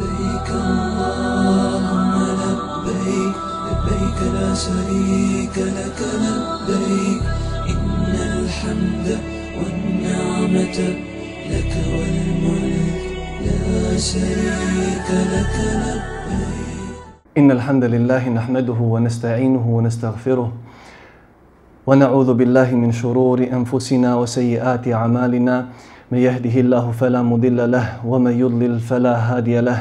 لبيك اللهم لبيك لبيك لا شريك لك لبيك. إن الحمد والنعمة لك والملك لا شريك لك لبيك. إن الحمد لله نحمده ونستعينه ونستغفره ونعوذ بالله من شرور أنفسنا وسيئات أعمالنا. من يهده الله فلا مضل له ومن يضلل فلا هادي له.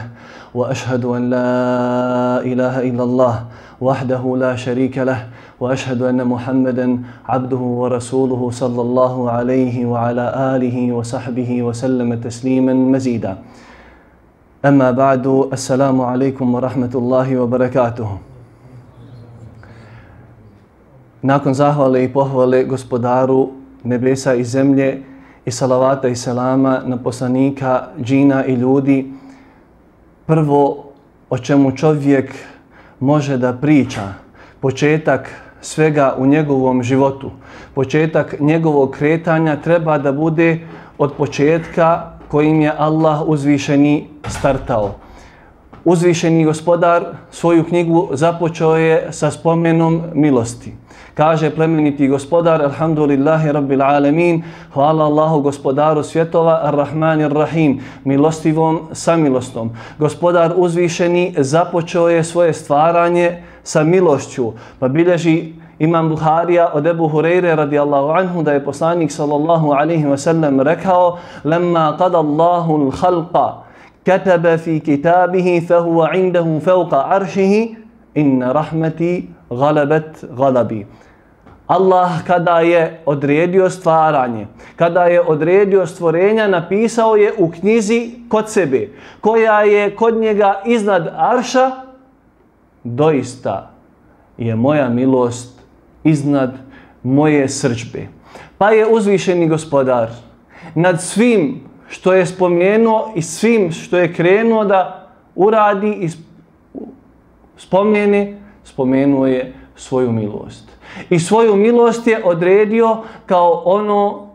وأشهد أن لا إله إلا الله وحده لا شريك له وأشهد أن محمدا عبده ورسوله صلى الله عليه وعلى آله وصحبه وسلم تسليما مزيدا. أما بعد السلام عليكم ورحمة الله وبركاته. Nakon zahvale i pohvale gospodaru nebesa i zemlje i salavata i selama na poslanika, džina i ljudi, prvo o čemu čovjek može da priča, početak svega u njegovom životu, početak njegovog kretanja treba da bude od početka kojim je Allah uzvišeni startao. Uzvišeni gospodar svoju knjigu započeo je sa spomenom milosti. Kaže plemeniti gospodar, alhamdulillahi rabbil alamin, hvala Allahu gospodaru svjetova, ar-Rahman rahim, milostivom samilostom. Gospodar uzvišeni započeo je svoje stvaranje sa milošću, pa bilježi Imam Buharija od Ebu Hureyre radijallahu anhu da je poslanik sallallahu alaihi wa sallam rekao Lemma qada Allahu l-halqa kataba fi kitabihi fahuwa indahu fauqa aršihi inna rahmeti galabat galabi. Allah kada je odredio stvaranje, kada je odredio stvorenja, napisao je u knjizi kod sebe, koja je kod njega iznad arša, doista je moja milost iznad moje srđbe. Pa je uzvišeni gospodar nad svim što je spomenuo i svim što je krenuo da uradi i spomene, spomenuo je svoju milost. I svoju milost je odredio kao ono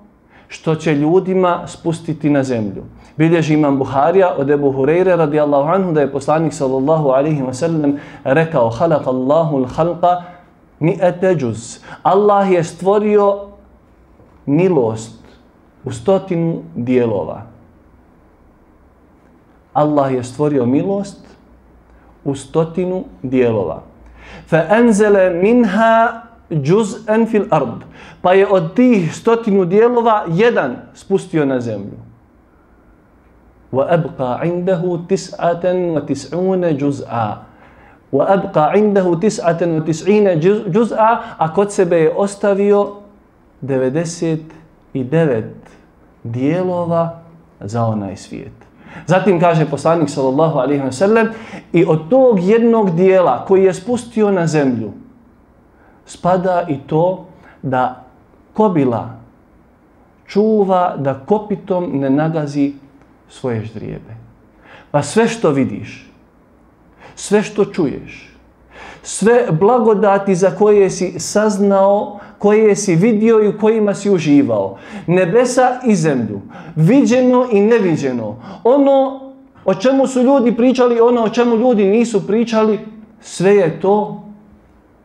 što će ljudima spustiti na zemlju. Bilježi imam Buharija od Ebu Hureyre radijallahu anhu da je poslanik sallallahu alaihi wa sallam rekao halak Allahu l-halqa mi eteđuz. Allah je stvorio milost u stotinu dijelova. Allah je stvorio milost u stotinu dijelova. Fa enzele minha juz'an fil ard. Pa je od tih stotinu dijelova jedan spustio na zemlju. Wa abqa indahu tis'atan wa tis'una juz'a. Wa abqa indahu tis'atan wa tis'ina juz'a, a kod sebe je ostavio 99 dijelova za onaj svijet. Zatim kaže poslanik sallallahu alejhi ve sellem i od tog jednog dijela koji je spustio na zemlju spada i to da kobila čuva da kopitom ne nagazi svoje ždrijebe. Pa sve što vidiš, sve što čuješ, sve blagodati za koje si saznao, koje si vidio i u kojima si uživao, nebesa i zemlju, viđeno i neviđeno, ono o čemu su ljudi pričali, ono o čemu ljudi nisu pričali, sve je to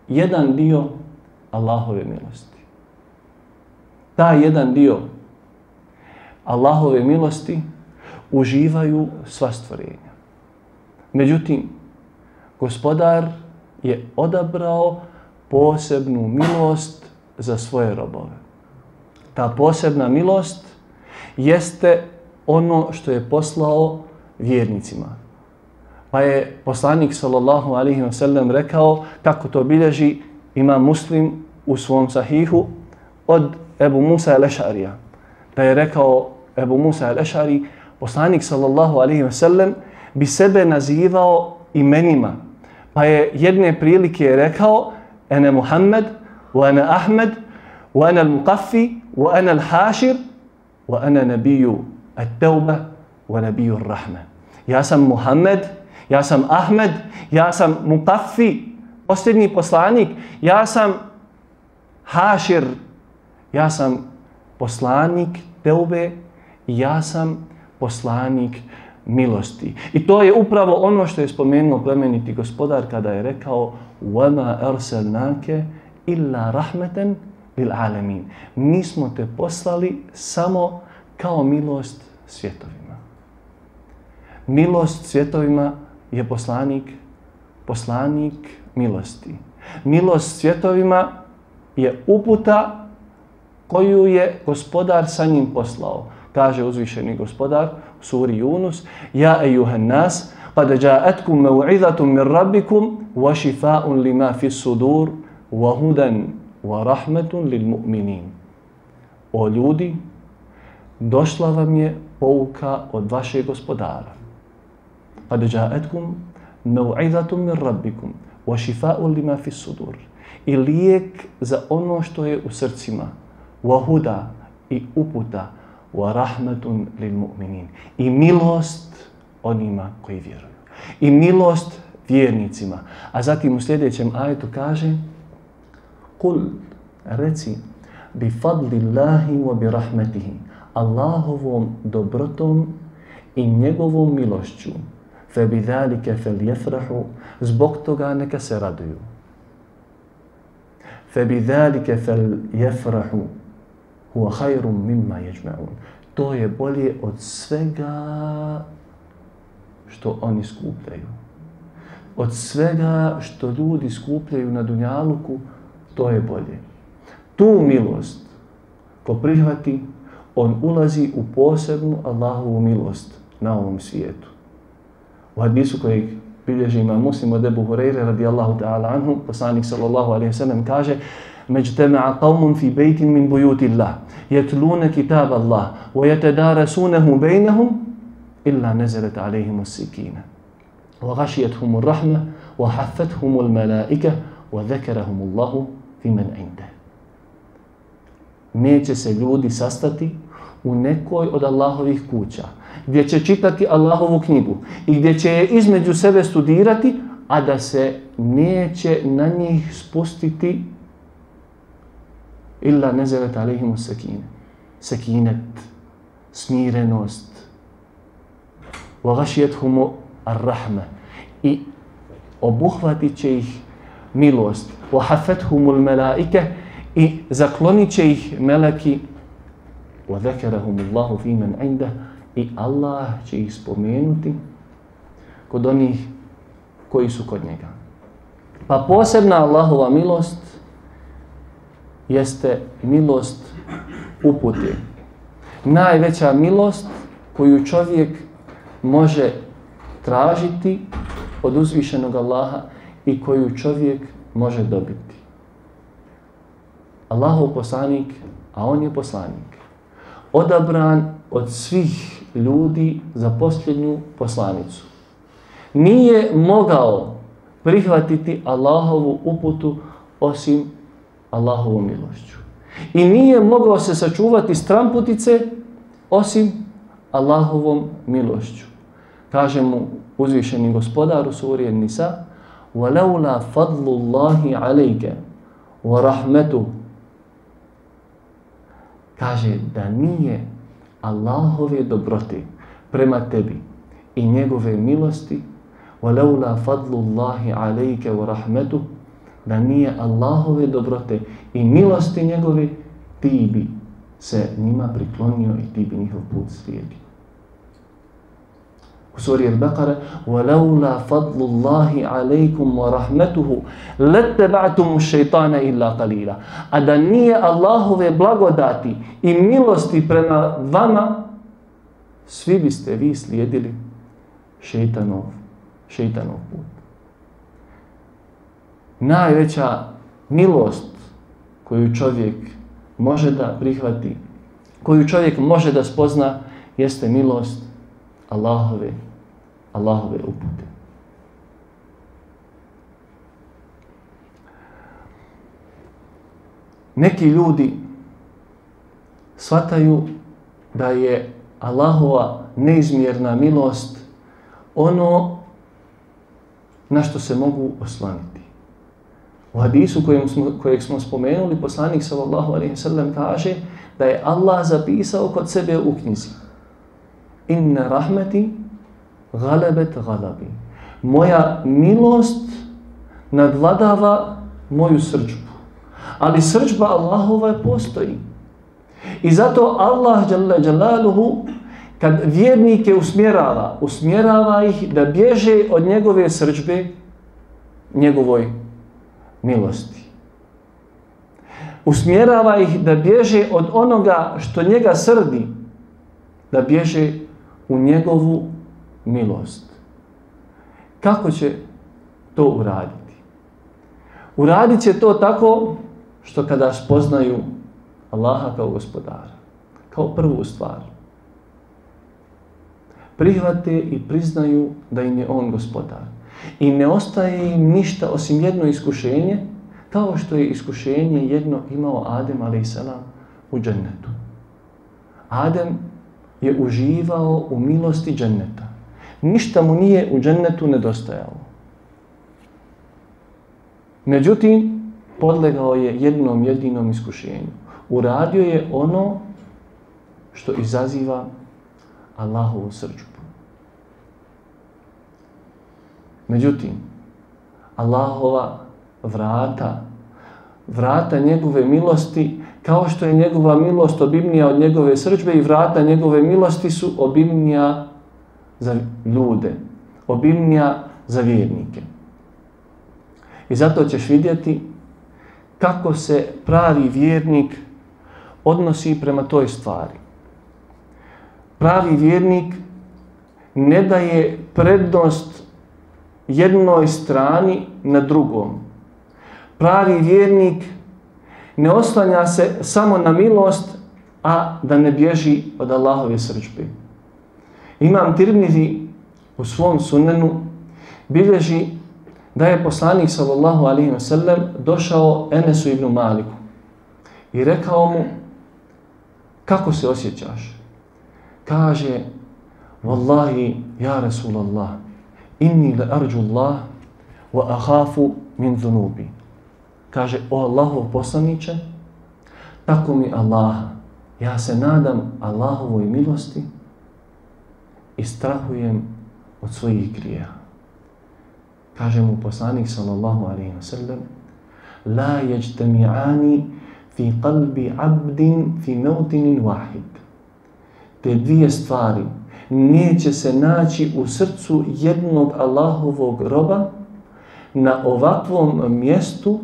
jedan dio Allahove milosti. Ta jedan dio Allahove milosti uživaju sva stvorenja. Međutim, gospodar je odabrao posebnu milost za svoje robove. Ta posebna milost jeste ono što je poslao vjernicima. Pa je poslanik sallallahu alaihi wa sallam rekao kako to bilježi ima muslim u svom sahihu od Ebu Musa el-Ešarija. Da je rekao Ebu Musa el-Ešari, poslanik sallallahu alaihi wa sallam bi sebe nazivao imenima. Pa je jedne prilike rekao ene Muhammed, wa ene Ahmed, wa ene al-Muqaffi, wa ene al-Hašir, wa ene nabiju at-Tauba, wa nabiju ar-Rahman. Ja sam Muhammed, ja sam Ahmed, ja sam Muqaffi, posljednji poslanik, ja sam Hašir, ja sam poslanik Teube, ja sam poslanik milosti. I to je upravo ono što je spomenuo plemeniti gospodar kada je rekao وَمَا أَرْسَلْنَاكَ إِلَّا رَحْمَةً لِلْعَالَمِينَ Mi smo te poslali samo kao milost svjetovima. Milost svjetovima je poslanik, poslanik milosti. Milost svjetovima je uputa koju je gospodar sa njim poslao. Kaže uzvišeni gospodar, suri Yunus, Ja e nas, kada ja'atkum me u'idhatum mir rabbikum, wa šifa'un lima fi sudur, wa hudan, wa rahmetun lil mu'minin. O ljudi, došla vam je pouka od vašeg gospodara. قد جاءتكم موعظة من ربكم وشفاء لما في الصدور i lijek za ono što je u srcima. Wahuda i uputa wa rahmatun lil mu'minin. I milost onima koji vjeruju. I milost vjernicima. A zatim u sljedećem ajetu kaže Kul, reci, bi fadlillahi wa bi rahmetihi. Allahovom dobrotom i njegovom milošću. فَبِذَلِكَ فَلْيَفْرَحُ. Zbog toga neka se raduju. فَبِذَلِكَ فَلْيَفْرَحُ هُوَ خَيْرٌ مِمَّا Huwa mimma yajma'un. To je bolje od svega što oni skupljaju. Od svega što ljudi skupljaju na Dunjaluku, to je bolje. Tu milost, ko prihvati, on ulazi u posebnu Allahovu milost na ovom svijetu. U hadisu kojeg bilježi ima muslim od Ebu Hureyre radijallahu ta'ala anhu, poslanik sallallahu alaihi sallam kaže Međtema'a qavmun fi bejtin min bujuti Allah, jetlune kitab Allah, wa jetedarasunehu bejnehum, إلا نزلت عليهم السكينة وغشيتهم الرحمة وحفتهم الملائكة وذكرهم الله في من عنده Neće se ljudi sastati u nekoj od Allahovih kuća, gdje će čitati Allahovu knjigu i gdje će je između sebe studirati, a da se neće na njih spustiti illa nezelet alihimu sekine. Sekinet, smirenost, وغشيتهم الرحمة i obuhvatit će ih milost. وحفتهم الملائكة i zaklonit će ih meleki وذكرهم الله في من عنده i Allah će ih spomenuti kod onih koji su kod njega. Pa posebna Allahova milost jeste milost upute. Najveća milost koju čovjek može tražiti od uzvišenog Allaha i koju čovjek može dobiti. Allahov poslanik, a on je poslanik, odabran od svih ljudi za posljednju poslanicu. Nije mogao prihvatiti Allahovu uputu osim Allahovu milošću. I nije mogao se sačuvati stramputice osim Allahovom milošću kaže mu uzvišeni gospodar u suri Nisa وَلَوْلَا فَضْلُ اللَّهِ عَلَيْكَ وَرَحْمَتُ kaže da nije Allahove dobrote prema tebi i njegove milosti وَلَوْلَا فَضْلُ اللَّهِ عَلَيْكَ وَرَحْمَتُ da nije Allahove dobrote i milosti njegove ti bi se njima priklonio i ti bi njihov put slijedio u suri Al-Baqara وَلَوْلَا فَضْلُ اللَّهِ عَلَيْكُمْ وَرَحْمَتُهُ لَتَّبَعْتُمُ الشَّيْطَانَ إِلَّا قَلِيلًا A da nije Allahove blagodati i milosti prema vama, svi biste vi slijedili šeitanov, šeitanov put. Najveća milost koju čovjek može da prihvati, koju čovjek može da spozna, jeste milost Allahove Allahove upute. Neki ljudi shvataju da je Allahova neizmjerna milost ono na što se mogu oslaniti. U hadisu kojeg smo, kojeg smo spomenuli, poslanik sallallahu alaihi sallam kaže da je Allah zapisao kod sebe u knjizi. Inna rahmeti galebet galabi. Moja milost nadvladava moju srđbu. Ali srđba Allahova postoji. I zato Allah dželle dželaluhu kad vjernike usmjerava, usmjerava ih da bježe od njegove srđbe njegovoj milosti. Usmjerava ih da bježe od onoga što njega srdi, da bježe u njegovu milost. Kako će to uraditi? Uradit će to tako što kada spoznaju Allaha kao gospodara, kao prvu stvar, prihvate i priznaju da im je On gospodar. I ne ostaje im ništa osim jedno iskušenje, kao što je iskušenje jedno imao Adem a.s. u džennetu. Adem je uživao u milosti dženneta. Ništa mu nije u džennetu nedostajalo. Međutim, podlegao je jednom jedinom iskušenju. Uradio je ono što izaziva Allahovu srđbu. Međutim, Allahova vrata, vrata njegove milosti, kao što je njegova milost obimnija od njegove srđbe i vrata njegove milosti su obimnija za ljude, obilnija za vjernike. I zato ćeš vidjeti kako se pravi vjernik odnosi prema toj stvari. Pravi vjernik ne daje prednost jednoj strani na drugom. Pravi vjernik ne oslanja se samo na milost, a da ne bježi od Allahove srđbe. Imam Tirmidhi u svom sunenu bilježi da je poslanik sallallahu alaihi wa sallam došao Enesu ibn Maliku i rekao mu kako se osjećaš? Kaže, Wallahi, ja Rasulallah, inni le arđu Allah wa ahafu min dhunubi. Kaže, o Allahov poslaniće, tako mi Allaha, ja se nadam Allahovoj milosti i strahujem od svojih grija. Kaže mu poslanik sallallahu alaihi wa sallam, la jeđtemi'ani fi qalbi abdin fi mautinin wahid. Te dvije stvari neće se naći u srcu jednog Allahovog roba na ovakvom mjestu,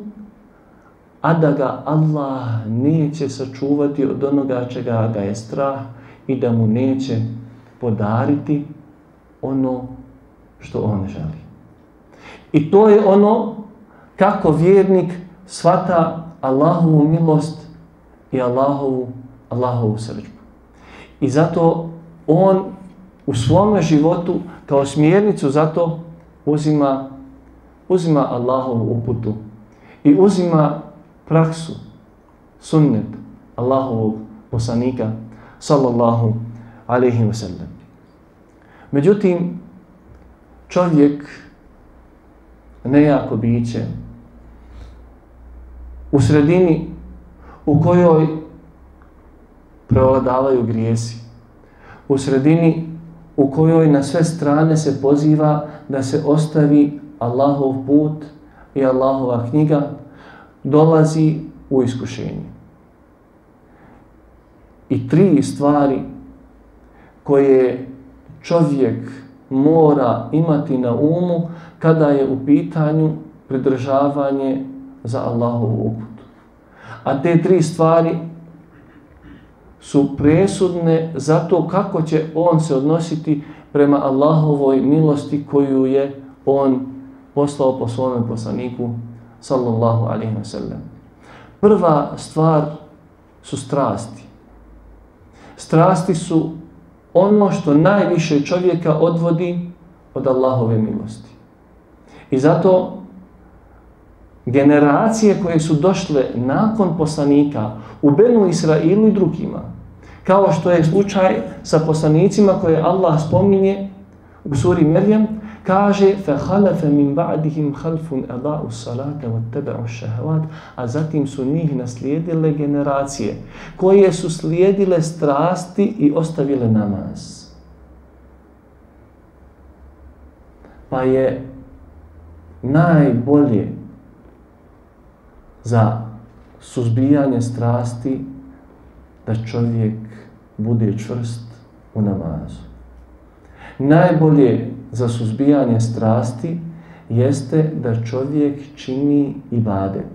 a da ga Allah neće sačuvati od onoga čega ga je strah i da mu neće podariti ono što on želi. I to je ono kako vjernik svata Allahovu milost i Allahovu, Allahovu srđbu. I zato on u svom životu kao smjernicu zato uzima, uzima Allahovu uputu i uzima praksu, sunnet Allahovog poslanika sallallahu alaihi wa sallam. Međutim, čovjek nejako biće u sredini u kojoj prevladavaju grijesi, u sredini u kojoj na sve strane se poziva da se ostavi Allahov put i Allahova knjiga, dolazi u iskušenje. I tri stvari koje čovjek mora imati na umu kada je u pitanju pridržavanje za Allahovu uputu. A te tri stvari su presudne za to kako će on se odnositi prema Allahovoj milosti koju je on poslao po svome poslaniku sallallahu alaihi wa sallam. Prva stvar su strasti. Strasti su ono što najviše čovjeka odvodi od Allahove milosti. I zato generacije koje su došle nakon poslanika u Benu Israilu i drugima, kao što je slučaj sa poslanicima koje Allah spominje u suri Merjem, kaže فَحَلَفَ مِنْ بَعْدِهِمْ خَلْفٌ أَضَاءُ الصَّلَاةَ وَتَّبَعُ الشَّهَوَاتِ A zatim su njih naslijedile generacije koje su slijedile strasti i ostavile namaz. Pa je najbolje za suzbijanje strasti da čovjek bude čvrst u namazu. Najbolje za suzbijanje strasti jeste da čovjek čini ibadet.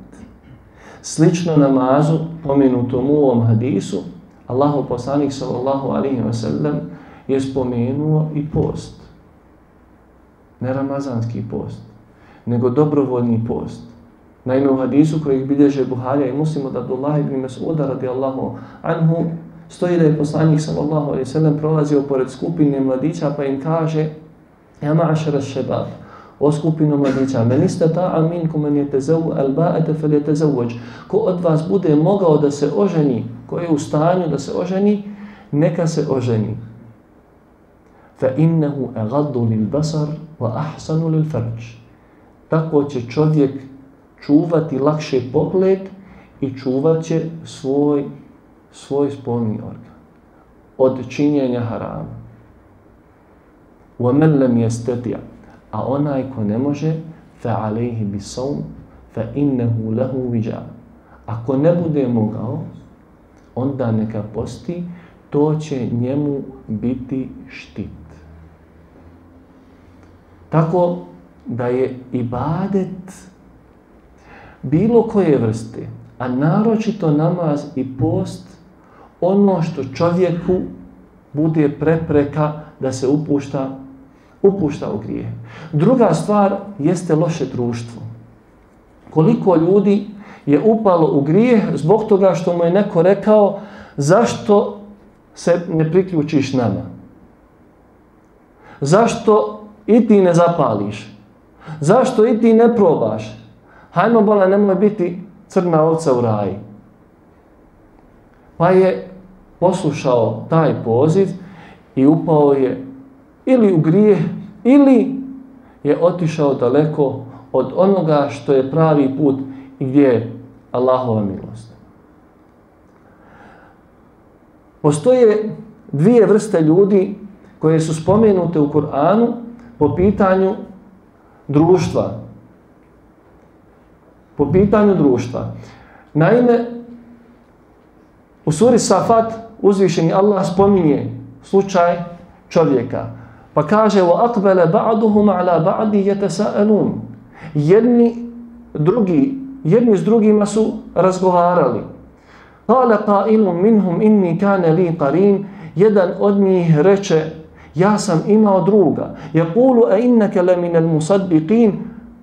Slično namazu, pomenutom u ovom hadisu, Allahu poslanik sallallahu alaihi wa sallam je spomenuo i post. Ne ramazanski post, nego dobrovoljni post. Naime, u hadisu kojeg bilježe Buharija i muslim od Abdullah ibn Mas'uda radijallahu anhu, stoji da je poslanik sallallahu alaihi sallam prolazio pored skupine mladića pa im kaže Ja ma'ašara šebab, o skupinu mladića, men istata'a minkum men jetezavu alba'ete fel jetezavvođ. Ko od vas bude mogao da se oženi, ko je u stanju da se oženi, neka se oženi. Fa innehu agaddu lil basar wa ahsanu lil farđ. Tako će čovjek čuvati lakše pogled i čuvat će svoj, svoj spolni organ od činjenja harama. وَمَنْ لَمْ يَسْتَتِعَ A onaj ko ne može, فَعَلَيْهِ بِسَوْمْ فَإِنَّهُ لَهُ وِجَعَ Ako ne bude mogao, onda neka posti, to će njemu biti štit. Tako da je ibadet bilo koje vrste, a naročito namaz i post, ono što čovjeku bude prepreka da se upušta, upušta u grije. Druga stvar jeste loše društvo. Koliko ljudi je upalo u grije zbog toga što mu je neko rekao zašto se ne priključiš nama? Zašto i ti ne zapališ? Zašto i ti ne probaš? hajmo bola, nemoj biti crna ovca u raji. Pa je poslušao taj poziv i upao je ili u grije, ili je otišao daleko od onoga što je pravi put i gdje je Allahova milost. Postoje dvije vrste ljudi koje su spomenute u Kur'anu po pitanju društva, po pitanju društva. Naime, u suri Safat uzvišeni Allah spominje slučaj čovjeka. Pa kaže وَأَقْبَلَ بَعْدُهُمْ عَلَى بَعْدِ يَتَسَأَلُونَ Jedni, drugi, jedni s drugima su razgovarali. قَالَ قَائِلٌ مِنْهُمْ إِنِّي كَانَ لِي قَرِينَ Jedan od njih reče, ja sam imao druga. يَقُولُ أَإِنَّكَ لَمِنَ الْمُصَدِّقِينَ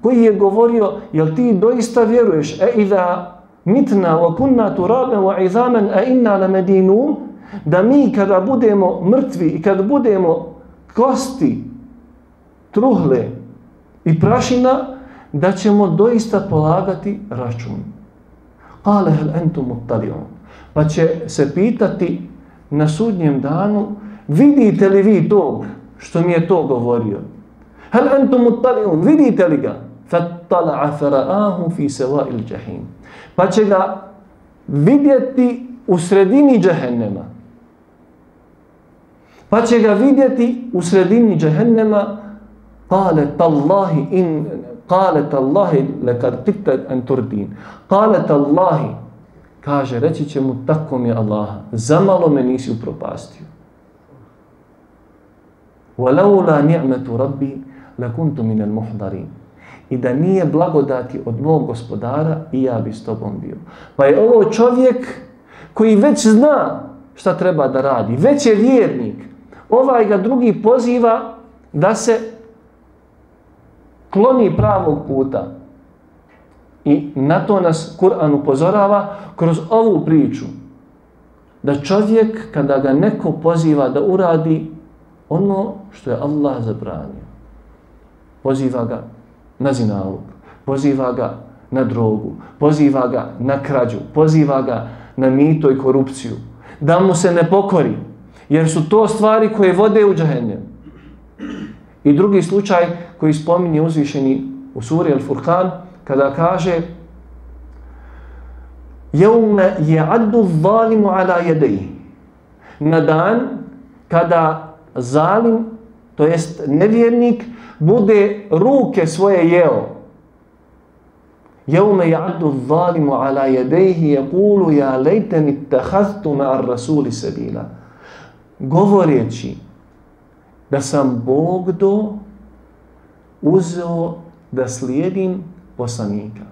koji je govorio, jel ti doista vjeruješ, e idha mitna wa kunna turaben wa izamen, e inna la medinun, da mi kada budemo mrtvi i kada budemo kosti, truhle i prašina, da ćemo doista polagati račun. Kale hel entum uttalion. Pa će se pitati na sudnjem danu, vidite li vi to što mi je to govorio? Hel entum uttalion, vidite li ga? Fattala afara'ahu fi seva il džahim. Pa će ga vidjeti u sredini džahennema pa će ga vidjeti u sredini džehennema kale tallahi in kale tallahi lekad tikta en turdin. Kale tallahi kaže reći će mu tako mi Allaha zamalo me nisi upropastio. Walaula ni'metu rabbi lakuntu minel muhdarin. I da nije blagodati od mog gospodara i ja bi s tobom bio. Pa je ovo čovjek koji već zna šta treba da radi već je vjernik. Ovaj ga drugi poziva da se kloni pravog puta. I na to nas Kur'an upozorava kroz ovu priču. Da čovjek, kada ga neko poziva da uradi ono što je Allah zabranio, poziva ga na zinalog, poziva ga na drogu, poziva ga na krađu, poziva ga na mito i korupciju, da mu se ne pokori, jer su to stvari koje vode u džahennem. I drugi slučaj koji spominje uzvišeni u suri Al-Furqan, kada kaže Jevme je addu zalimu ala jedeji. Na dan kada zalim, to jest nevjernik, bude ruke svoje jeo. Jevme ja'du zalimu ala jedeji je kulu ja lejteni tahaztu ma ar rasuli sebila. Govoreći da sam Bog do uzeo da slijedim poslanika.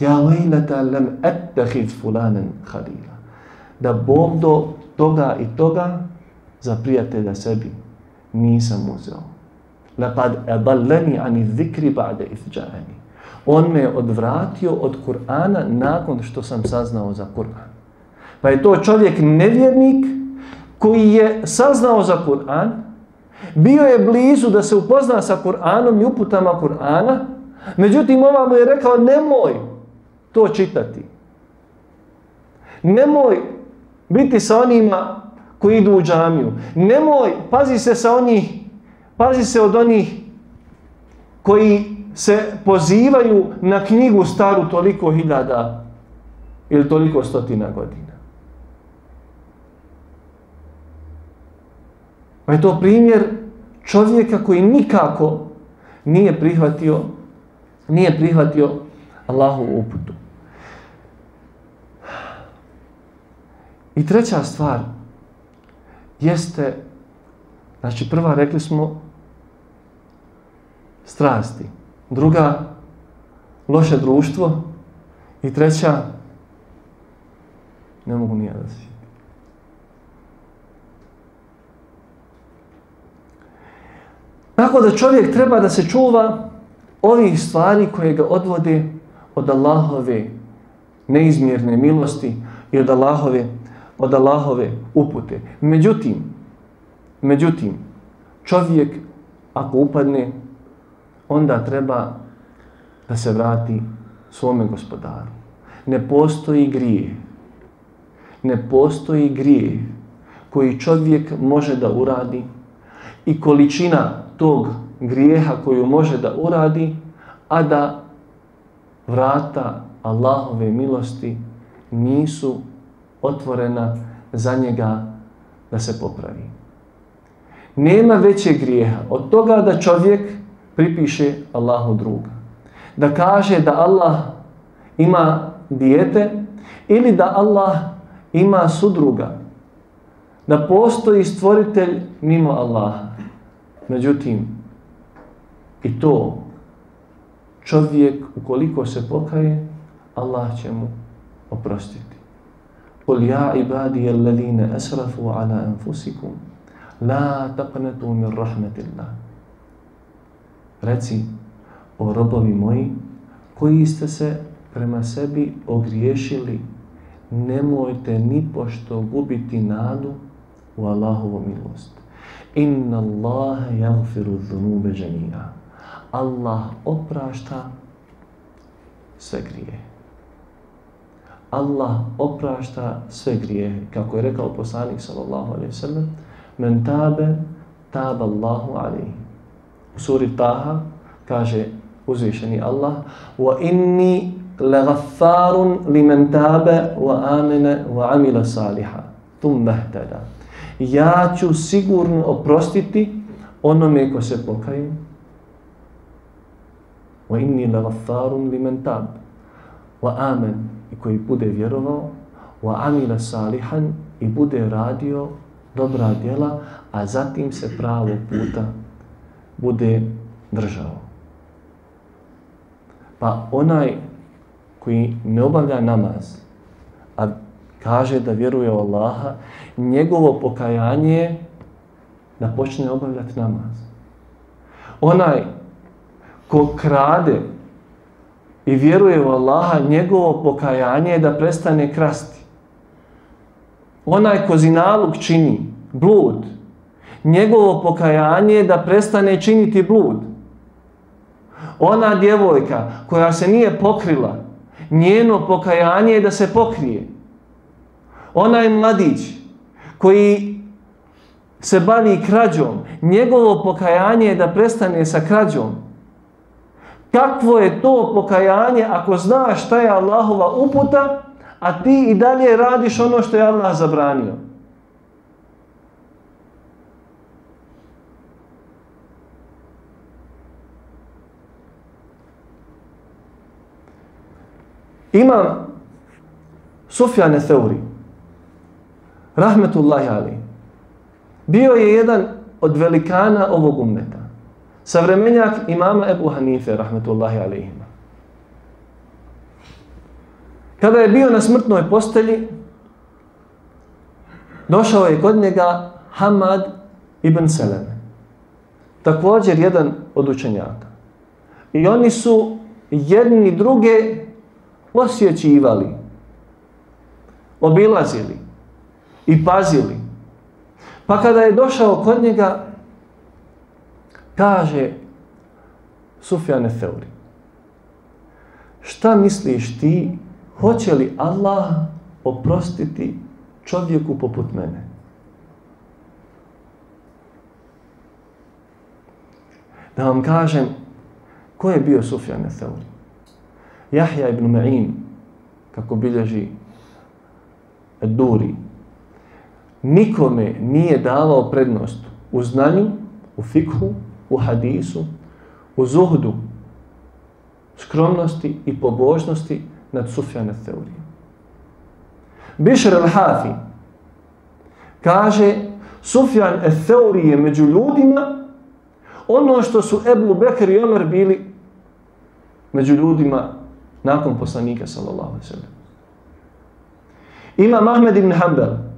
Ja lejleta lem ettehid fulanen khalila. Da Bog do toga i toga za prijatelja sebi nisam uzeo. Laqad adallani ani zikri ba'de izđani. On me je odvratio od Kur'ana nakon što sam saznao za Kur'an. Pa je to čovjek nevjernik koji je saznao za Kur'an, bio je blizu da se upozna sa Kur'anom i uputama Kur'ana, međutim ova mu je rekao nemoj to čitati. Nemoj biti sa onima koji idu u džamiju. Nemoj, pazi se sa onih, pazi se od onih koji se pozivaju na knjigu staru toliko hiljada ili toliko stotina godina. Pa je to primjer čovjeka koji nikako nije prihvatio nije prihvatio Allahovu uputu. I treća stvar jeste, znači prva rekli smo strasti, druga loše društvo. I treća ne mogu nija da se Tako da čovjek treba da se čuva ovih stvari koje ga odvode od Allahove neizmjerne milosti i od Allahove, od Allahove upute. Međutim, međutim, čovjek ako upadne, onda treba da se vrati svome gospodaru. Ne postoji grije. Ne postoji grije koji čovjek može da uradi i količina tog grijeha koju može da uradi, a da vrata Allahove milosti nisu otvorena za njega da se popravi. Nema većeg grijeha od toga da čovjek pripiše Allahu druga. Da kaže da Allah ima dijete ili da Allah ima sudruga. Da postoji stvoritelj mimo Allaha. Međutim, i to čovjek ukoliko se pokaje, Allah će mu oprostiti. Qul ja ibadi alladhina asrafu ala anfusikum la taqnatu min rahmatillah. Reci, o robovi moji, koji ste se prema sebi ogriješili, nemojte ni pošto gubiti nadu u Allahovu milost. Inna Allahe jagfiru dhunube džemija. Allah oprašta sve grije. Allah oprašta sve grije. Kako je rekao poslanik sallallahu alaihi sallam, men tabe, tabe Allahu alaihi. U suri Taha kaže uzvišeni Allah wa inni lagaffarun limen tabe wa amene wa amila saliha. Ja ću sigurno oprostiti onome ko se pokaju. Wa inni lagaffarun limen tab. Wa amen i koji bude vjerovao. Wa amila salihan i bude radio dobra djela, a zatim se pravo puta bude držao. Pa onaj koji ne obavlja namaz, a kaže da vjeruje u Allaha, njegovo pokajanje da počne obavljati namaz. Onaj ko krade i vjeruje u Allaha, njegovo pokajanje je da prestane krasti. Onaj ko zinaluk čini, blud, njegovo pokajanje je da prestane činiti blud. Ona djevojka koja se nije pokrila, njeno pokajanje je da se pokrije onaj mladić koji se bavi krađom, njegovo pokajanje je da prestane sa krađom. Kakvo je to pokajanje ako znaš šta je Allahova uputa, a ti i dalje radiš ono što je Allah zabranio? Imam Sufjane teorije rahmetullahi ali, bio je jedan od velikana ovog ummeta. Savremenjak imama Ebu Hanife, rahmetullahi alihima. Kada je bio na smrtnoj postelji, došao je kod njega Hamad ibn Seleme. Također jedan od učenjaka. I oni su jedni druge osjećivali, obilazili i pazili. Pa kada je došao kod njega, kaže Sufjane Feuri, šta misliš ti, hoće li Allah oprostiti čovjeku poput mene? Da vam kažem, ko je bio Sufjane Feuri? Jahja ibn Ma'in, kako bilježi Duri, nikome nije davao prednost u znanju, u fikhu, u hadisu, u zuhdu, skromnosti i pobožnosti nad sufjane teorije. Bishr al-Hafi kaže Sufjan Theurije među ljudima ono što su Ebu Bekr i Omer bili među ljudima nakon poslanika sallallahu alaihi sallam. Imam Ahmed ibn Hanbal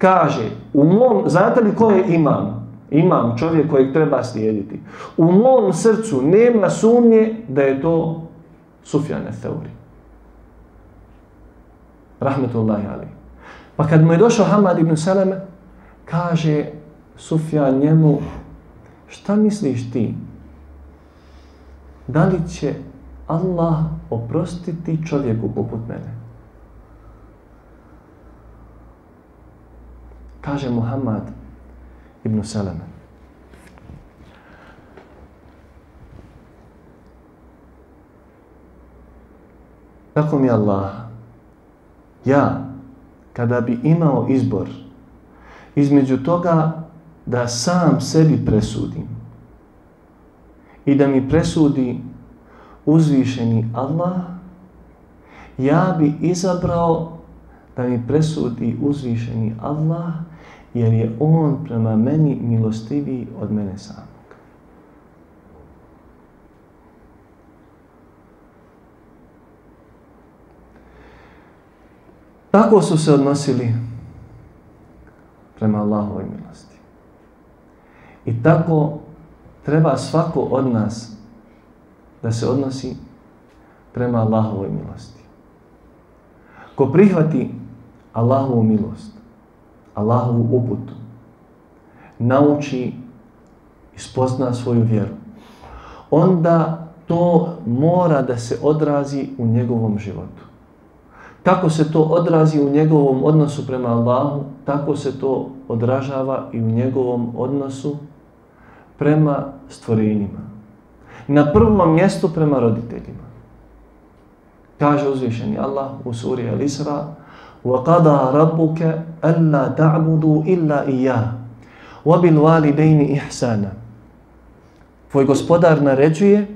kaže u mom, znate li ko je imam? Imam čovjek kojeg treba slijediti. U mom srcu nema sumnje da je to Sufjan Theuri. Rahmetullahi ali. Pa kad mu je došao Hamad ibn Seleme, kaže Sufjan njemu, šta misliš ti? Da li će Allah oprostiti čovjeku poput mene? Kaže Muhammad ibn Seleme. Tako mi Allah, ja, kada bi imao izbor između toga da sam sebi presudim i da mi presudi uzvišeni Allah, ja bi izabrao da mi presudi uzvišeni Allah jer je on prema meni milostiviji od mene samog. Tako su se odnosili prema Allahovoj milosti. I tako treba svako od nas da se odnosi prema Allahovoj milosti. Ko prihvati Allahovu milost, Allahovu uputu, nauči i spozna svoju vjeru, onda to mora da se odrazi u njegovom životu. Kako se to odrazi u njegovom odnosu prema Allahu, tako se to odražava i u njegovom odnosu prema stvorenjima. Na prvom mjestu prema roditeljima. Kaže uzvišeni Allah u suri Al-Isra, وَقَضَى رَبُّكَ أَلَّا تَعْبُدُوا إِلَّا إِيَّهُ وَبِالْوَالِدَيْنِ إِحْسَانًا Tvoj gospodar naređuje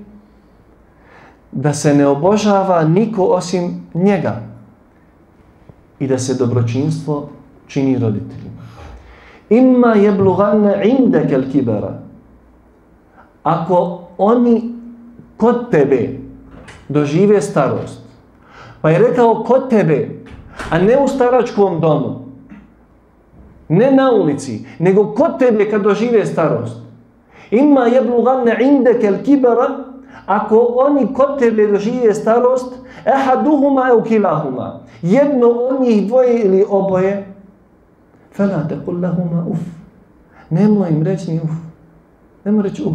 da se ne obožava niko osim njega i da se dobročinstvo čini roditeljima. Imma je blugane indekel kibera. Ako oni kod tebe dožive starost, pa je rekao kod tebe, a ne u staračkom domu, ne na ulici, nego kod tebe kad dožive starost. Ima je blugane indeke el kibara, ako oni kod tebe dožive starost, ehaduhuma e ukilahuma, jedno od njih dvoje ili oboje, fela te kullahuma uf. Nemoj im reći ni uf. Nemoj reći uf.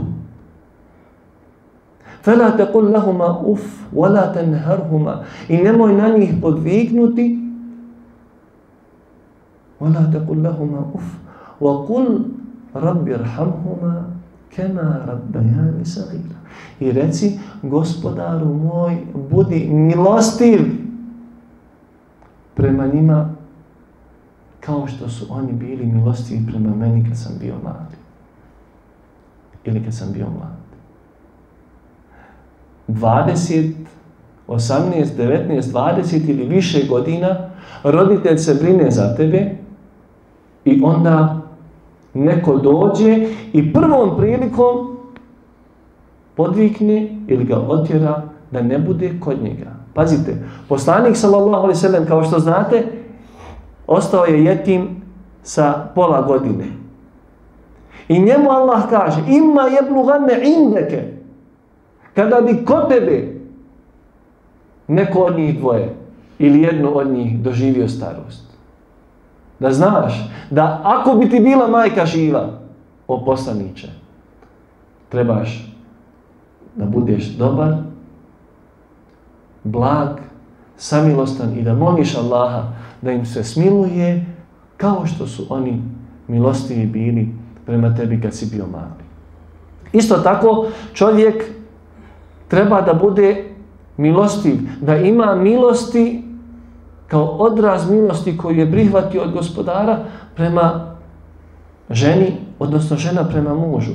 Fela te kullahuma uf, wala tenharhuma. I nemoj na njih podviknuti, ولا تقل لهما اف وقل رب ارحمهما كما ربياني صغيرا i reci gospodaru moj budi milostiv prema njima kao što su oni bili milostivi prema meni kad sam bio mali ili kad sam bio mlad 20 18, 19, 20 ili više godina, roditelj se brine za tebe i onda neko dođe i prvom prilikom podvikne ili ga otjera da ne bude kod njega. Pazite, poslanik sallallahu alaihi sallam, kao što znate, ostao je jetim sa pola godine. I njemu Allah kaže, ima je blugane indeke, kada bi kod tebe neko od njih dvoje ili jedno od njih doživio starost. Da znaš da ako bi ti bila majka živa, o poslaniče, trebaš da budeš dobar, blag, samilostan i da moliš Allaha da im se smiluje kao što su oni milostivi bili prema tebi kad si bio mali. Isto tako čovjek treba da bude milostiv, da ima milosti kao odraz milosti koju je prihvatio od gospodara prema ženi, odnosno žena prema mužu.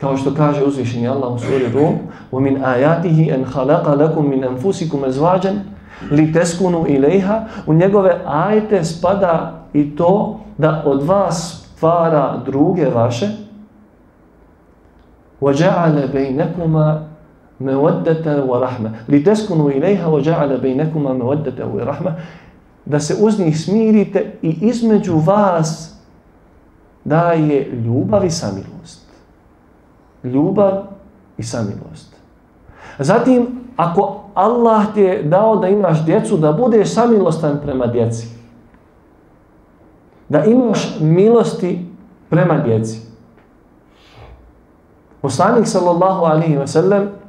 Kao što kaže uzvišenje Allah u suri Rum, وَمِنْ آيَاتِهِ أَنْ خَلَقَ لَكُمْ مِنْ أَنْفُسِكُمْ أَزْوَاجًا لِتَسْكُنُوا إِلَيْهَا U njegove ajete spada i to da od vas stvara druge vaše وَجَعَلَ بَيْنَكُمَا mevaddata wa rahma. Li teskunu ilaiha wa ja'ala bejnekuma mevaddata wa rahma. Da se uz njih smirite i između vas daje ljubav i samilost. Ljubav i samilost. Zatim, ako Allah ti je dao da imaš djecu, da budeš samilostan prema djeci. Da imaš milosti prema djeci. Poslanik sallallahu alaihi wa sallam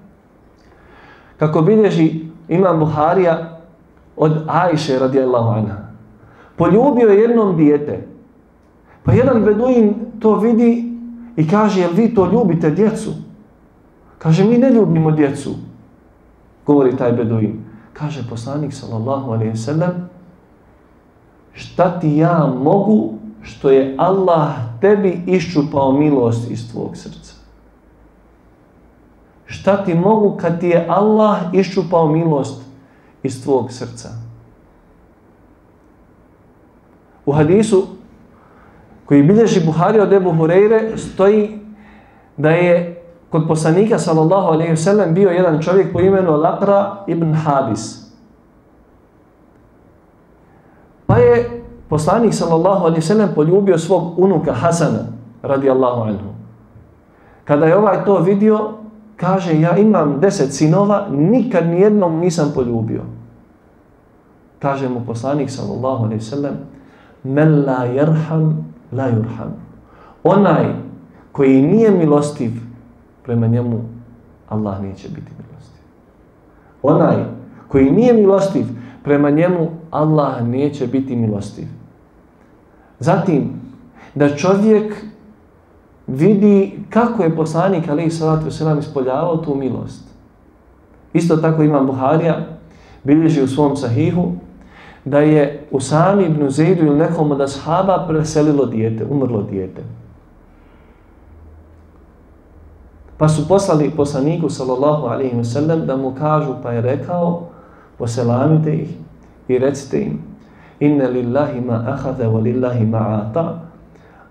kako bilježi imam Buharija od Ajše radijallahu anha. Poljubio je jednom dijete. Pa jedan beduin to vidi i kaže, jel vi to ljubite djecu? Kaže, mi ne ljubimo djecu. Govori taj beduin. Kaže poslanik sallallahu alaihi sallam, šta ti ja mogu što je Allah tebi iščupao milost iz tvog srca? Šta ti mogu kad ti je Allah iščupao milost iz tvog srca? U hadisu koji bilježi Buhari od Ebu Hureyre stoji da je kod poslanika sallallahu alaihi sellem bio jedan čovjek po imenu Lakra ibn Habis. Pa je poslanik sallallahu alaihi sellem poljubio svog unuka Hasana radijallahu anhu. Kada je ovaj to vidio, kaže ja imam deset sinova, nikad nijednom nisam poljubio. Kaže mu poslanik sallallahu alaihi sallam, men la jerham, la jurham. Onaj koji nije milostiv prema njemu, Allah neće biti milostiv. Onaj koji nije milostiv prema njemu, Allah neće biti milostiv. Zatim, da čovjek vidi kako je poslanik Ali Salatu Selam ispoljavao tu milost. Isto tako ima Buharija, bilježi u svom sahihu, da je u sami ibn Zaidu ili nekom od ashaba preselilo dijete, umrlo dijete. Pa su poslali poslaniku sallallahu alaihi wa sallam da mu kažu, pa je rekao, poselamite ih i recite im, inne lillahi ma ahada wa lillahi ma ata,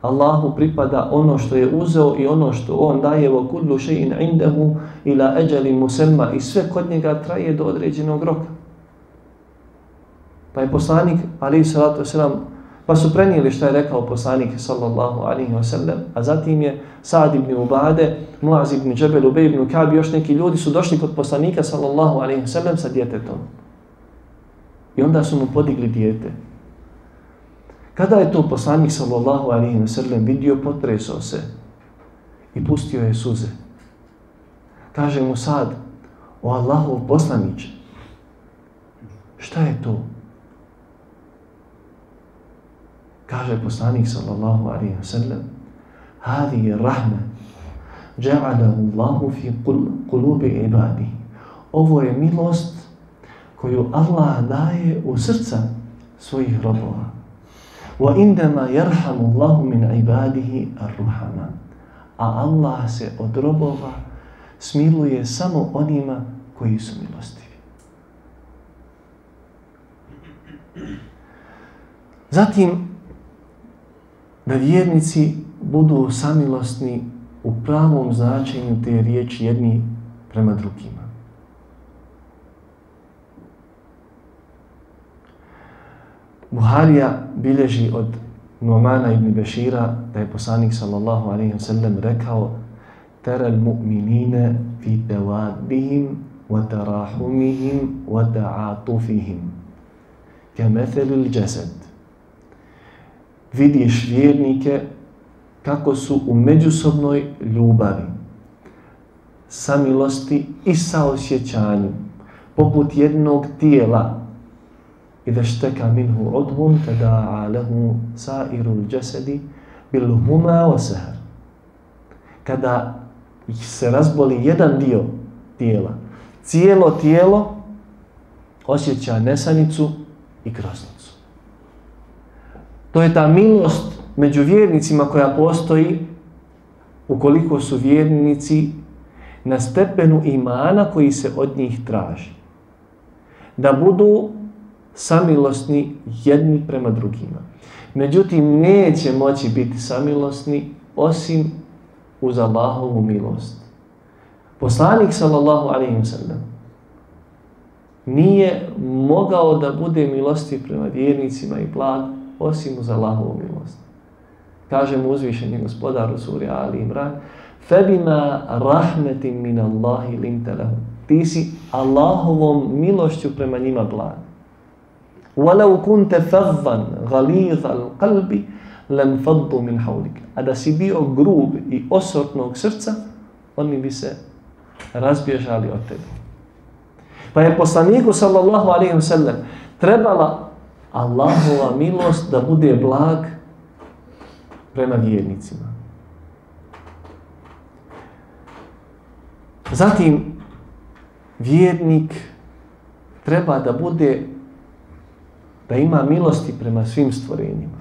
Allahu pripada ono što je uzeo i ono što on daje wa kullu shay'in indahu ila ajalin musamma i sve kod njega traje do određenog roka. Pa je poslanik, ali salatu selam pa su prenijeli što je rekao poslanik, sallallahu alaihi wasallam, a zatim je Sa'd ibn Ubade, Muaz ibn Džebel, Ubej ibn Kabi, još neki ljudi su došli kod poslanika, sallallahu alaihi wasallam, sa djetetom. I onda su mu podigli dijete. Kada je to poslanik sallallahu alaihi wa sallam vidio, potresao se i pustio je suze. Kaže mu sad, o Allahov poslanić, šta je to? Kaže poslanik sallallahu alaihi wa sallam, hadi je rahme, dža'alahu Allahu fi kulubi ibadi. Ovo je milost koju Allah daje u srca svojih robova. Wa يَرْحَمُ اللَّهُ مِنْ عِبَادِهِ الرُّحَمَا ar-ruhama. A Allah se od robova smiluje samo onima koji su milostivi. Zatim, da vjernici budu samilosni u pravom značenju te riječi jedni prema drugima. Buharija bilježi od Nu'mana ibn Bešira da je poslanik sallallahu alaihi wa sallam rekao Teral mu'minine fi tevabihim wa tarahumihim wa ta'atufihim ke metheli l-đasad vidiš vjernike kako su u međusobnoj ljubavi, samilosti i saosjećanju, poput jednog tijela, i اشتكى منه minhu تداعى له سائر الجسد بالهما وسهر. Kada se razboli jedan dio tijela, cijelo tijelo osjeća nesanicu i krasnicu. To je ta milost među vjernicima koja postoji ukoliko su vjernici na stepenu imana koji se od njih traži. Da budu samilosni jedni prema drugima. Međutim, neće moći biti samilosni osim uz Allahovu milost. Poslanik sallallahu alaihi wa sallam nije mogao da bude milosti prema vjernicima i blag osim uz Allahovu milost kaže mu uzvišeni gospodar u suri Ali Imran, Febima rahmetim min Allahi limte lehu. Ti si Allahovom milošću prema njima blag. Walau kunte fadvan galiz al qalbi lam faddu min hawlik. A da si bio grub i osortnog srca, oni bi se razbježali od tebe. Pa je poslaniku sallallahu alaihi wa sallam trebala Allahova milost da bude blag prema vjernicima. Zatim, vjernik treba da bude, da ima milosti prema svim stvorenjima.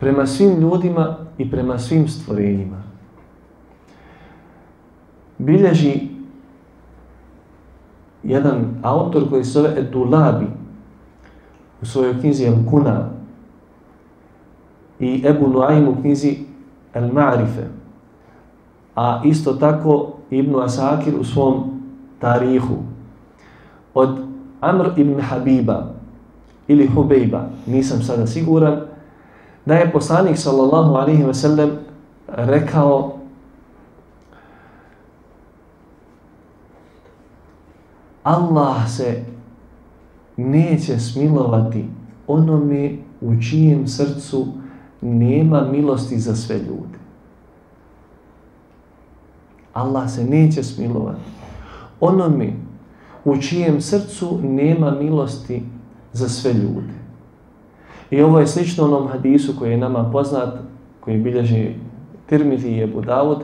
Prema svim ljudima i prema svim stvorenjima. Bilježi jedan autor koji se zove Edulabi u svojoj knjizi El Kuna, i Ebu Nuaym u knjizi El Ma'rife, a isto tako Ibnu Asakir u svom tarihu. Od Amr ibn Habiba ili Hubejba, nisam sada siguran, da je poslanik sallallahu alaihi ve sellem rekao Allah se neće smilovati onome u čijem srcu nema milosti za sve ljude. Allah se neće smilovati. onome u čijem srcu nema milosti za sve ljude. I ovo je slično onom hadisu koji je nama poznat, koji bilježi Tirmidhi i Ebu Davud,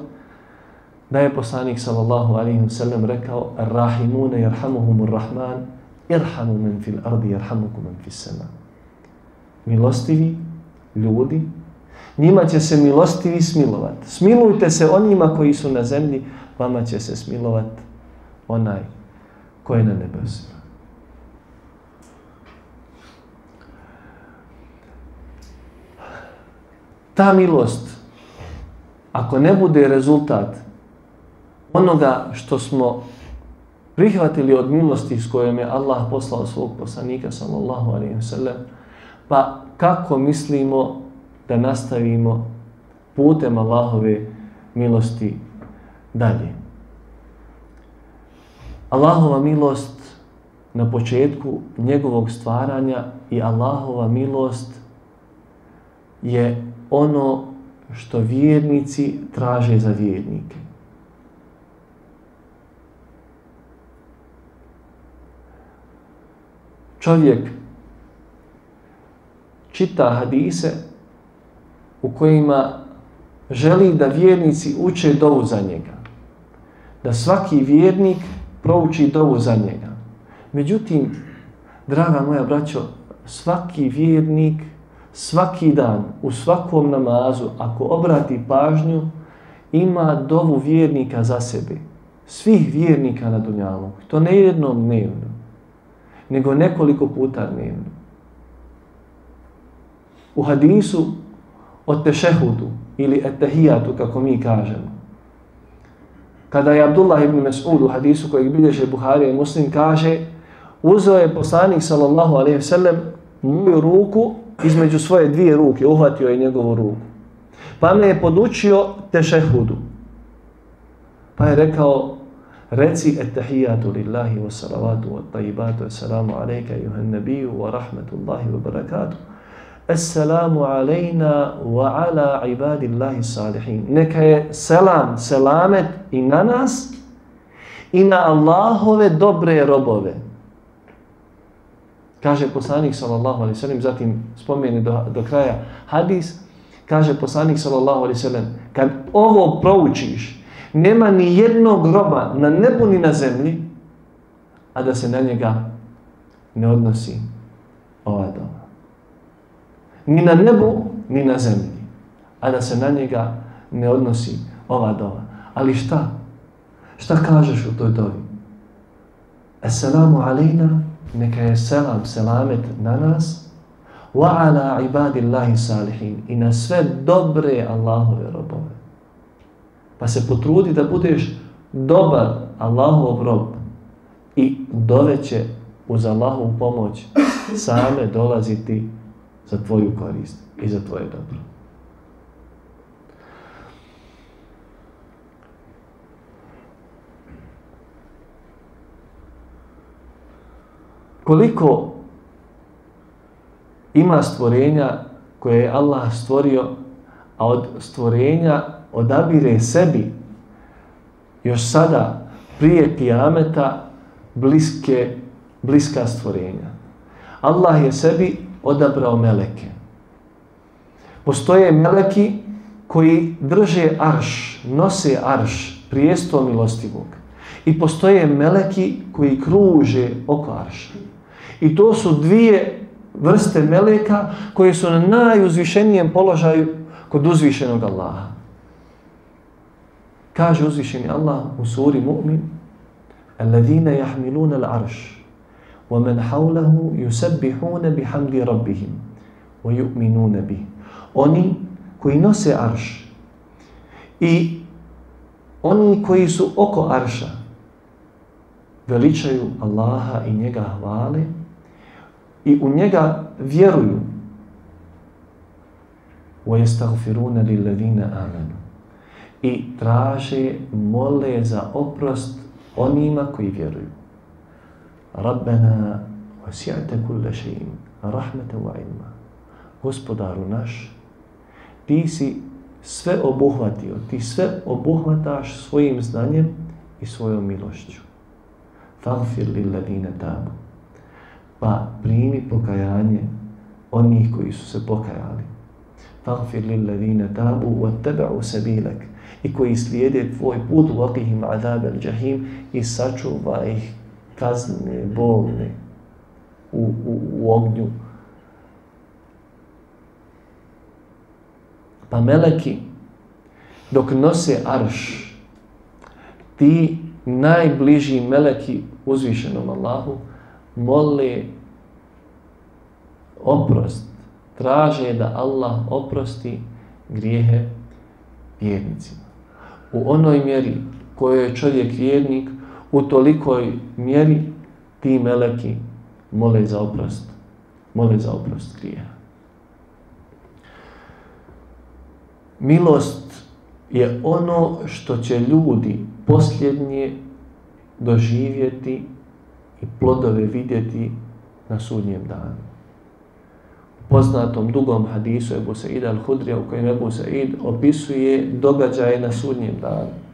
da je poslanik sallallahu alaihi wa sallam rekao Rahimune irhamuhumur rahman irhamu men fil ardi jarhamukum men fil sema. Milostivi ljudi, njima će se milostivi smilovat. Smilujte se onima koji su na zemlji, vama će se smilovat onaj koji je na nebesima. Ta milost, ako ne bude rezultat onoga što smo prihvatili od milosti s kojom je Allah poslao svog poslanika, sallallahu alaihi wa sallam, pa kako mislimo da nastavimo putem Allahove milosti dalje. Allahova milost na početku njegovog stvaranja i Allahova milost je ono što vjernici traže za vjernike. Čovjek čita hadise u kojima želi da vjernici uče dovu za njega. Da svaki vjernik prouči dovu za njega. Međutim, draga moja braćo, svaki vjernik svaki dan u svakom namazu, ako obrati pažnju, ima dovu vjernika za sebe. svih vjernika na Dunjalu. To ne jednom dnevno, nego nekoliko puta dnevno. U hadisu o tešehudu ili etahijatu, kako mi kažemo, kada je Abdullah ibn Mas'ud u hadisu kojeg bilježe Buharija i Muslim kaže uzeo je poslanik sallallahu alaihi sallam moju ruku između svoje dvije ruke, uhvatio je njegovu ruku. Pa me je podučio tešehudu. Pa je rekao, reci etahijatu lillahi wa salavatu wa tajibatu wa salamu alaika juhan nabiju wa rahmatullahi wa barakatuh. Esselamu alejna wa ala ibadillahi salihin. Neka je selam, selamet i na nas i na Allahove dobre robove. Kaže poslanik sallallahu alaihi sallam, zatim spomeni do, do kraja hadis kaže poslanik sallallahu alaihi sallam, kad ovo proučiš nema ni jednog groba na nebu ni na zemlji a da se na njega ne odnosi ova doma ni na nebu, ni na zemlji, a da se na njega ne odnosi ova dova. Ali šta? Šta kažeš u toj dovi? Assalamu alejna, neka je selam, selamet na nas, wa ala ibadillahi salihin, i na sve dobre Allahove robove. Pa se potrudi da budeš dobar Allahov rob i doveće uz Allahovu pomoć same dolaziti za tvoju korist i za tvoje dobro. Koliko ima stvorenja koje je Allah stvorio, a od stvorenja odabire sebi još sada prije kijameta bliske, bliska stvorenja. Allah je sebi odabrao meleke. Postoje meleki koji drže arš, nose arš, prijesto milostivog. I postoje meleki koji kruže oko arša. I to su dvije vrste meleka koje su na najuzvišenijem položaju kod uzvišenog Allaha. Kaže uzvišeni Allah u suri Mu'min Alladine jahmiluna l'arš وَمَنْ حَوْلَهُ يُسَبِّحُونَ بِحَمْدِ رَبِّهِمْ وَيُؤْمِنُونَ بِهِ Oni koji nose arš i oni koji su oko arša veličaju Allaha i njega hvale i u njega vjeruju وَيَسْتَغْفِرُونَ لِلَّذِينَ آمَنُوا i traže, mole za oprost onima koji vjeruju. Rabbena vasi'ate kulle še'in, rahmete wa ilma. Gospodaru naš, ti si sve obuhvatio, ti sve obuhvataš svojim znanjem i svojom milošću. Fagfir li ladine tabu. Pa primi pokajanje onih koji su se pokajali. Fagfir lil ladina tabu wa tabu sabilak i koji slijede tvoj put u akihim al jahim i sačuva ih kazne, bolne u, u, u ognju. Pa meleki, dok nose arš, ti najbliži meleki uzvišenom Allahu, mole oprost, traže da Allah oprosti grijehe vjernicima. U onoj mjeri kojoj je čovjek vjernik, u tolikoj mjeri ti meleki mole za oprost. Mole za oprost grija. Milost je ono što će ljudi posljednje doživjeti i plodove vidjeti na sudnjem danu. U poznatom dugom hadisu Ebu Sa'id al-Hudrija u kojem Ebu Sa'id opisuje događaje na sudnjem danu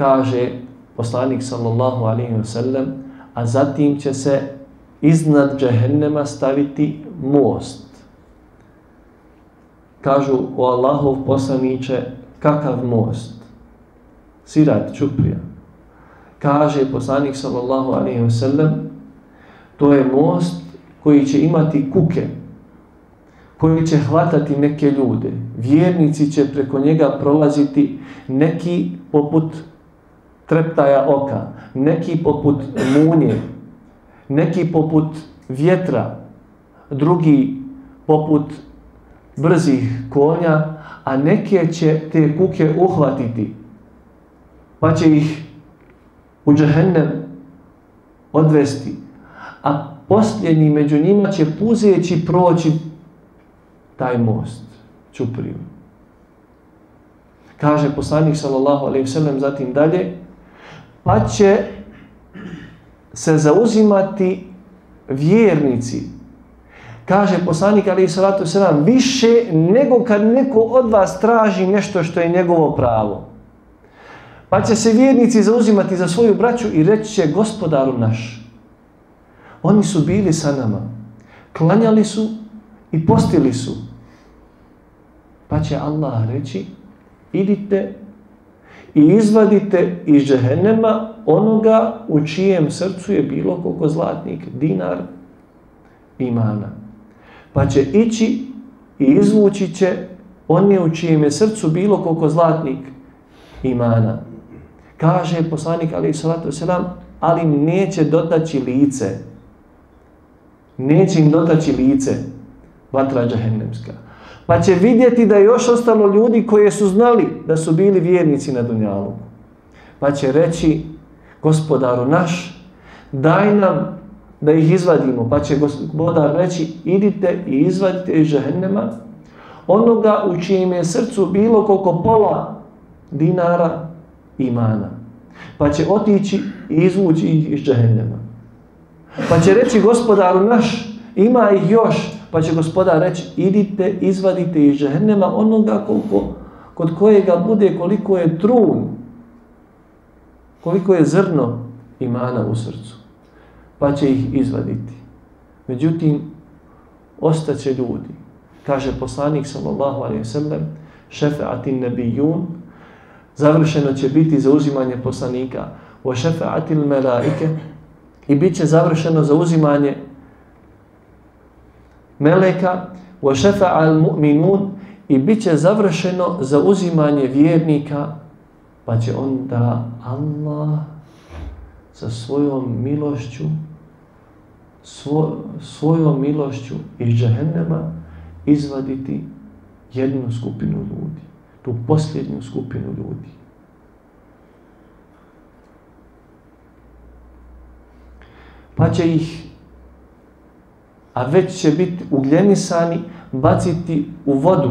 kaže poslanik sallallahu alaihi wa sallam, a zatim će se iznad džehennema staviti most. Kažu o Allahov poslaniće, kakav most? Sirat Čuprija. Kaže poslanik sallallahu alaihi wasallam, to je most koji će imati kuke, koji će hvatati neke ljude. Vjernici će preko njega prolaziti neki poput treptaja oka, neki poput munje, neki poput vjetra, drugi poput brzih konja, a neke će te kuke uhvatiti, pa će ih u džahennem odvesti, a posljednji među njima će puzeći proći taj most, čupriju. Kaže poslanik sallallahu alaihi sallam zatim dalje, pa će se zauzimati vjernici. Kaže poslanik alaihi sallatu sallam, više nego kad neko od vas traži nešto što je njegovo pravo. Pa će se vjernici zauzimati za svoju braću i reći će gospodaru naš. Oni su bili sa nama. Klanjali su i postili su. Pa će Allah reći, idite i izvadite iz džehennema onoga u čijem srcu je bilo koliko zlatnik, dinar imana. Pa će ići i izvući će one u čijem je srcu bilo koliko zlatnik imana. Kaže poslanik ali salatu selam, ali neće dotaći lice. Neće im dotaći lice vatra džahennemska. Pa će vidjeti da je još ostalo ljudi koji su znali da su bili vjernici na Dunjalu. Pa će reći, gospodaru naš, daj nam da ih izvadimo. Pa će gospodar reći, idite i izvadite iz džahennema onoga u čijem je srcu bilo koliko pola dinara imana. Pa će otići i izvući ih iz džehennema. Pa će reći gospodaru naš, ima ih još, pa će gospodar reći, idite, izvadite iz džehennema onoga koliko, kod kojega bude koliko je trun, koliko je zrno imana u srcu. Pa će ih izvaditi. Međutim, ostaće ljudi. Kaže poslanik sallallahu alaihi sallam, šefe'atin nebijun, završeno će biti zauzimanje poslanika, Wa šefe'atil melaike, i bit će završeno zauzimanje meleka. Wa shafa'a al-mu'minun i bit će završeno zauzimanje vjernika. Pa će onda Allah sa svojom milošću svo, svojom milošću iz džehennema izvaditi jednu skupinu ljudi tu posljednju skupinu ljudi pa će ih a već će biti ugljenisani, baciti u vodu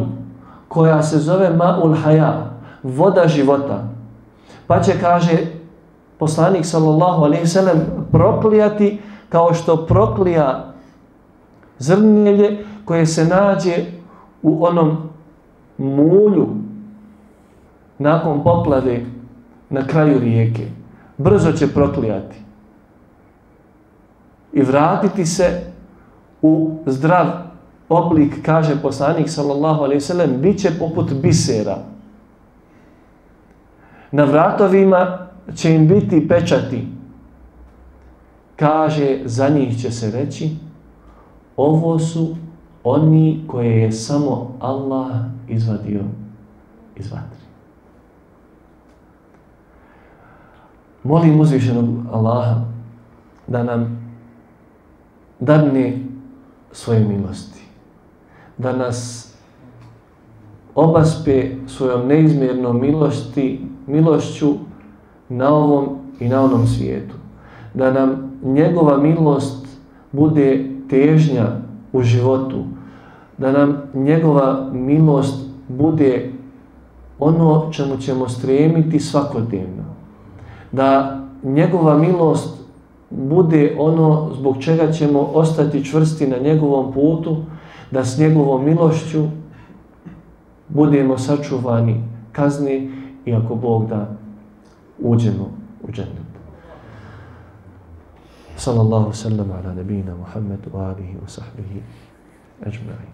koja se zove ma'ul haja, voda života. Pa će, kaže poslanik sallallahu alaihi sallam, proklijati kao što proklija zrnjelje koje se nađe u onom mulju nakon poplave na kraju rijeke. Brzo će proklijati i vratiti se u zdrav oblik, kaže poslanik sallallahu alaihi sallam, bit će poput bisera. Na vratovima će im biti pečati. Kaže, za njih će se reći, ovo su oni koje je samo Allah izvadio iz vatri. Molim uzvišenog Allaha da nam dadne svoje milosti. Da nas obaspe svojom neizmjernom milosti, milošću na ovom i na onom svijetu. Da nam njegova milost bude težnja u životu. Da nam njegova milost bude ono čemu ćemo stremiti svakodnevno. Da njegova milost bude ono zbog čega ćemo ostati čvrsti na njegovom putu, da s njegovom milošću budemo sačuvani kazni i ako Bog da uđemo u džennet. Sallallahu sallam ala nabina Muhammedu alihi wa sahbihi ajma'in.